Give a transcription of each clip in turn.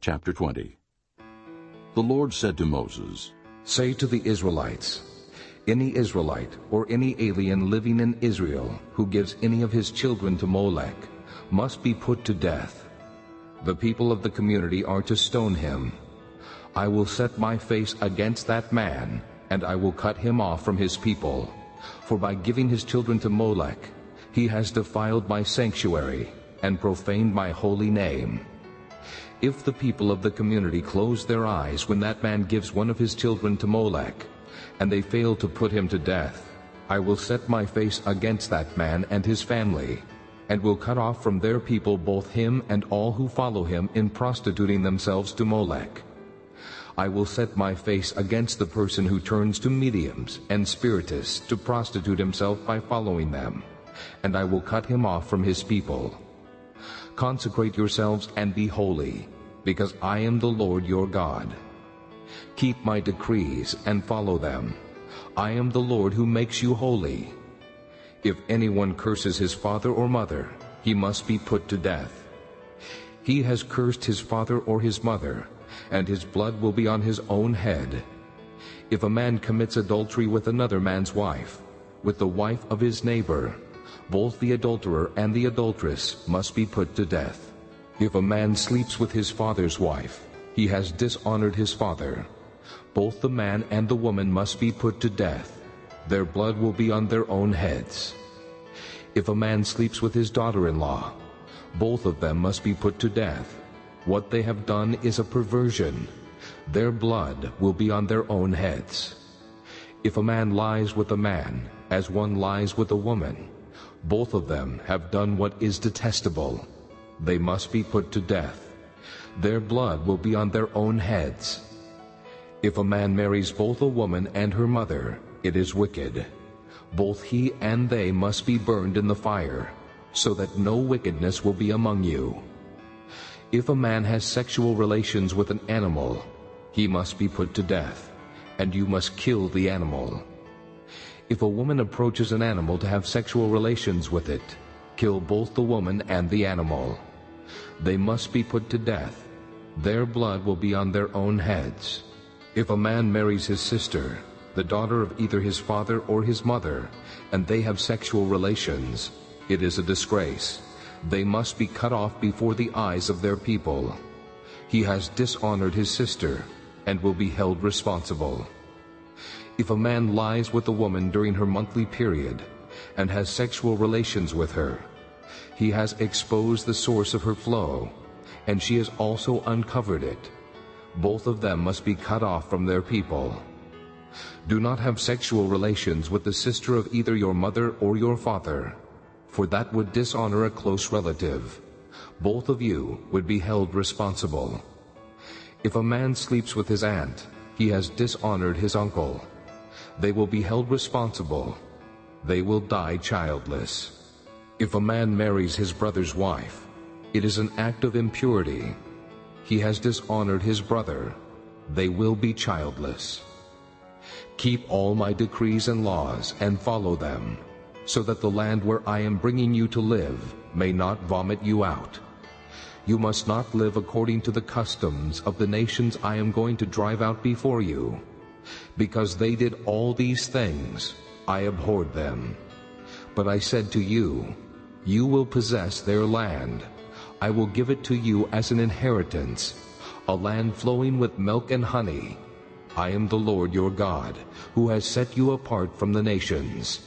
Chapter 20 The Lord said to Moses, Say to the Israelites, Any Israelite or any alien living in Israel who gives any of his children to Molech must be put to death. The people of the community are to stone him. I will set my face against that man, and I will cut him off from his people. For by giving his children to Molech, he has defiled my sanctuary and profaned my holy name. If the people of the community close their eyes when that man gives one of his children to Molech, and they fail to put him to death, I will set my face against that man and his family, and will cut off from their people both him and all who follow him in prostituting themselves to Molech. I will set my face against the person who turns to mediums and spiritists to prostitute himself by following them, and I will cut him off from his people. Consecrate yourselves and be holy, because I am the Lord your God. Keep my decrees and follow them. I am the Lord who makes you holy. If anyone curses his father or mother, he must be put to death. He has cursed his father or his mother, and his blood will be on his own head. If a man commits adultery with another man's wife, with the wife of his neighbor, both the adulterer and the adulteress must be put to death. If a man sleeps with his father's wife, he has dishonored his father. Both the man and the woman must be put to death. Their blood will be on their own heads. If a man sleeps with his daughter-in-law, both of them must be put to death. What they have done is a perversion. Their blood will be on their own heads. If a man lies with a man, as one lies with a woman, both of them have done what is detestable. They must be put to death. Their blood will be on their own heads. If a man marries both a woman and her mother, it is wicked. Both he and they must be burned in the fire, so that no wickedness will be among you. If a man has sexual relations with an animal, he must be put to death, and you must kill the animal. If a woman approaches an animal to have sexual relations with it, kill both the woman and the animal. They must be put to death. Their blood will be on their own heads. If a man marries his sister, the daughter of either his father or his mother, and they have sexual relations, it is a disgrace. They must be cut off before the eyes of their people. He has dishonored his sister and will be held responsible. If a man lies with a woman during her monthly period and has sexual relations with her, he has exposed the source of her flow, and she has also uncovered it. Both of them must be cut off from their people. Do not have sexual relations with the sister of either your mother or your father, for that would dishonor a close relative. Both of you would be held responsible. If a man sleeps with his aunt, he has dishonored his uncle. They will be held responsible. They will die childless. If a man marries his brother's wife, it is an act of impurity. He has dishonored his brother. They will be childless. Keep all my decrees and laws and follow them, so that the land where I am bringing you to live may not vomit you out. You must not live according to the customs of the nations I am going to drive out before you. Because they did all these things, I abhorred them. But I said to you, You will possess their land. I will give it to you as an inheritance, a land flowing with milk and honey. I am the Lord your God, who has set you apart from the nations.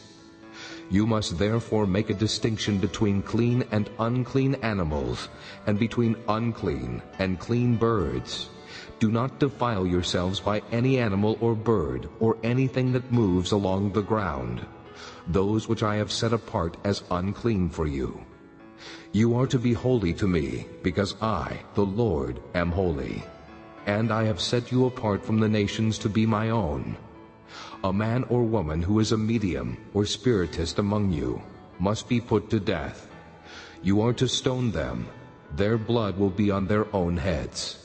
You must therefore make a distinction between clean and unclean animals, and between unclean and clean birds. Do not defile yourselves by any animal or bird or anything that moves along the ground, those which I have set apart as unclean for you. You are to be holy to me, because I, the Lord, am holy. And I have set you apart from the nations to be my own. A man or woman who is a medium or spiritist among you must be put to death. You are to stone them. Their blood will be on their own heads.